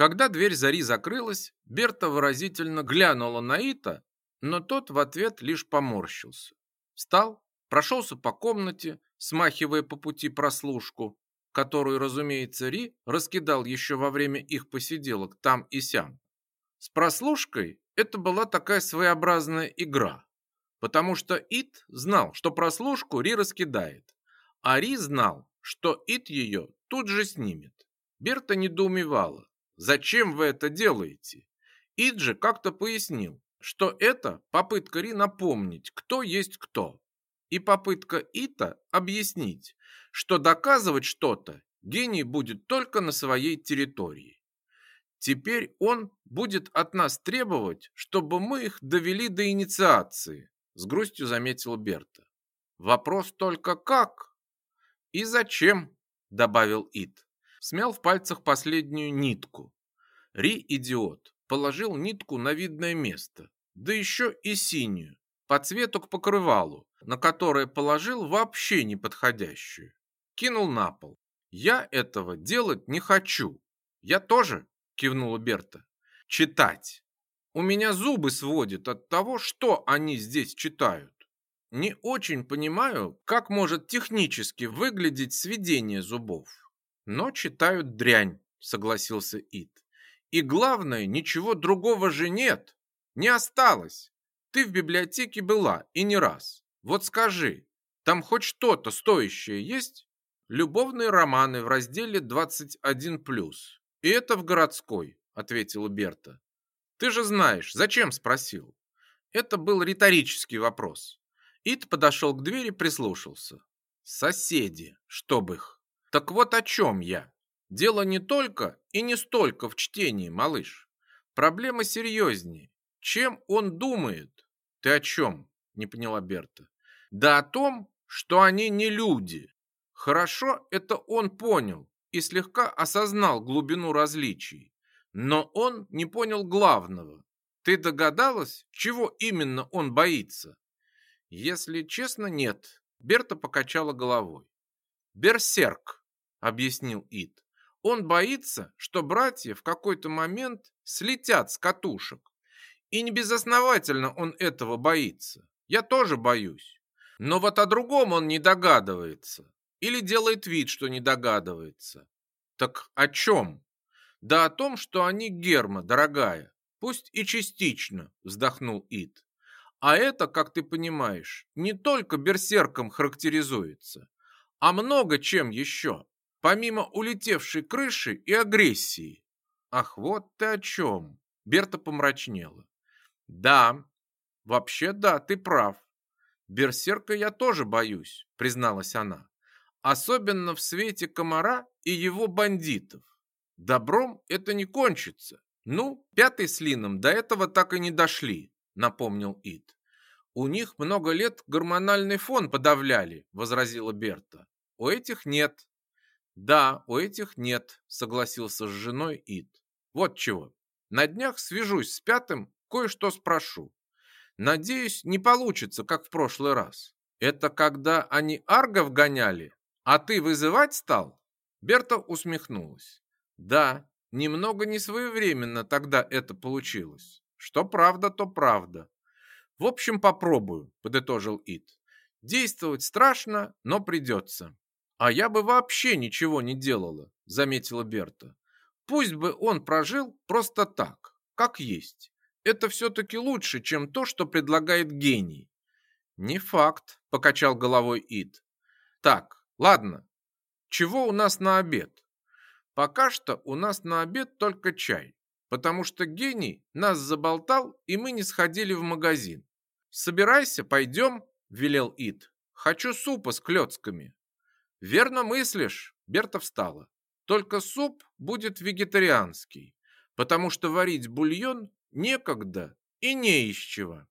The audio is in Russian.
Когда дверь Зари закрылась, Берта выразительно глянула на Ита, но тот в ответ лишь поморщился. Встал, прошелся по комнате, смахивая по пути прослушку, которую, разумеется, Ри раскидал еще во время их посиделок там и сям. С прослушкой это была такая своеобразная игра, потому что Ит знал, что прослушку Ри раскидает, а Ри знал, что Ит ее тут же снимет. Берта недоумевала, зачем вы это делаете? Ит же как-то пояснил, что это попытка Ри напомнить, кто есть кто, и попытка Ита объяснить, что доказывать что-то гений будет только на своей территории. Теперь он будет от нас требовать, чтобы мы их довели до инициации, с грустью заметил Берта. Вопрос только как и зачем, добавил Ит. Смял в пальцах последнюю нитку. Ри, идиот, положил нитку на видное место, да еще и синюю, по цвету к покрывалу, на которое положил вообще неподходящую кинул на пол. «Я этого делать не хочу». «Я тоже», – кивнула Берта. «Читать. У меня зубы сводят от того, что они здесь читают. Не очень понимаю, как может технически выглядеть сведение зубов. Но читают дрянь», – согласился Ит. «И главное, ничего другого же нет. Не осталось. Ты в библиотеке была и не раз. Вот скажи, там хоть что-то стоящее есть?» Любовные романы в разделе 21+. И это в городской, ответила Берта. Ты же знаешь, зачем спросил? Это был риторический вопрос. Ит подошел к двери, прислушался. Соседи, чтоб их. Так вот о чем я. Дело не только и не столько в чтении, малыш. Проблема серьезнее. Чем он думает? Ты о чем? Не поняла Берта. Да о том, что они не люди. Хорошо это он понял и слегка осознал глубину различий. Но он не понял главного. Ты догадалась, чего именно он боится? Если честно, нет. Берта покачала головой. Берсерк, объяснил Ит. Он боится, что братья в какой-то момент слетят с катушек. И не безосновательно он этого боится. Я тоже боюсь. Но вот о другом он не догадывается. Или делает вид, что не догадывается. Так о чем? Да о том, что они Герма, дорогая. Пусть и частично, вздохнул Ит. А это, как ты понимаешь, не только берсерком характеризуется, а много чем еще, помимо улетевшей крыши и агрессии. Ах, вот ты о чем. Берта помрачнела. Да, вообще да, ты прав. Берсерка я тоже боюсь, призналась она особенно в свете комара и его бандитов. Добром это не кончится. Ну, пятый с Лином до этого так и не дошли, напомнил Ид. У них много лет гормональный фон подавляли, возразила Берта. У этих нет. Да, у этих нет, согласился с женой Ид. Вот чего. На днях свяжусь с пятым, кое-что спрошу. Надеюсь, не получится, как в прошлый раз. Это когда они аргов гоняли, «А ты вызывать стал?» Берта усмехнулась. «Да, немного несвоевременно тогда это получилось. Что правда, то правда. В общем, попробую», — подытожил Ит. «Действовать страшно, но придется». «А я бы вообще ничего не делала», — заметила Берта. «Пусть бы он прожил просто так, как есть. Это все-таки лучше, чем то, что предлагает гений». «Не факт», — покачал головой Ит. «Так, Ладно, чего у нас на обед? Пока что у нас на обед только чай, потому что гений нас заболтал, и мы не сходили в магазин. Собирайся, пойдем, велел Ит. Хочу супа с клетками. Верно мыслишь, Берта встала. Только суп будет вегетарианский, потому что варить бульон некогда и не из чего.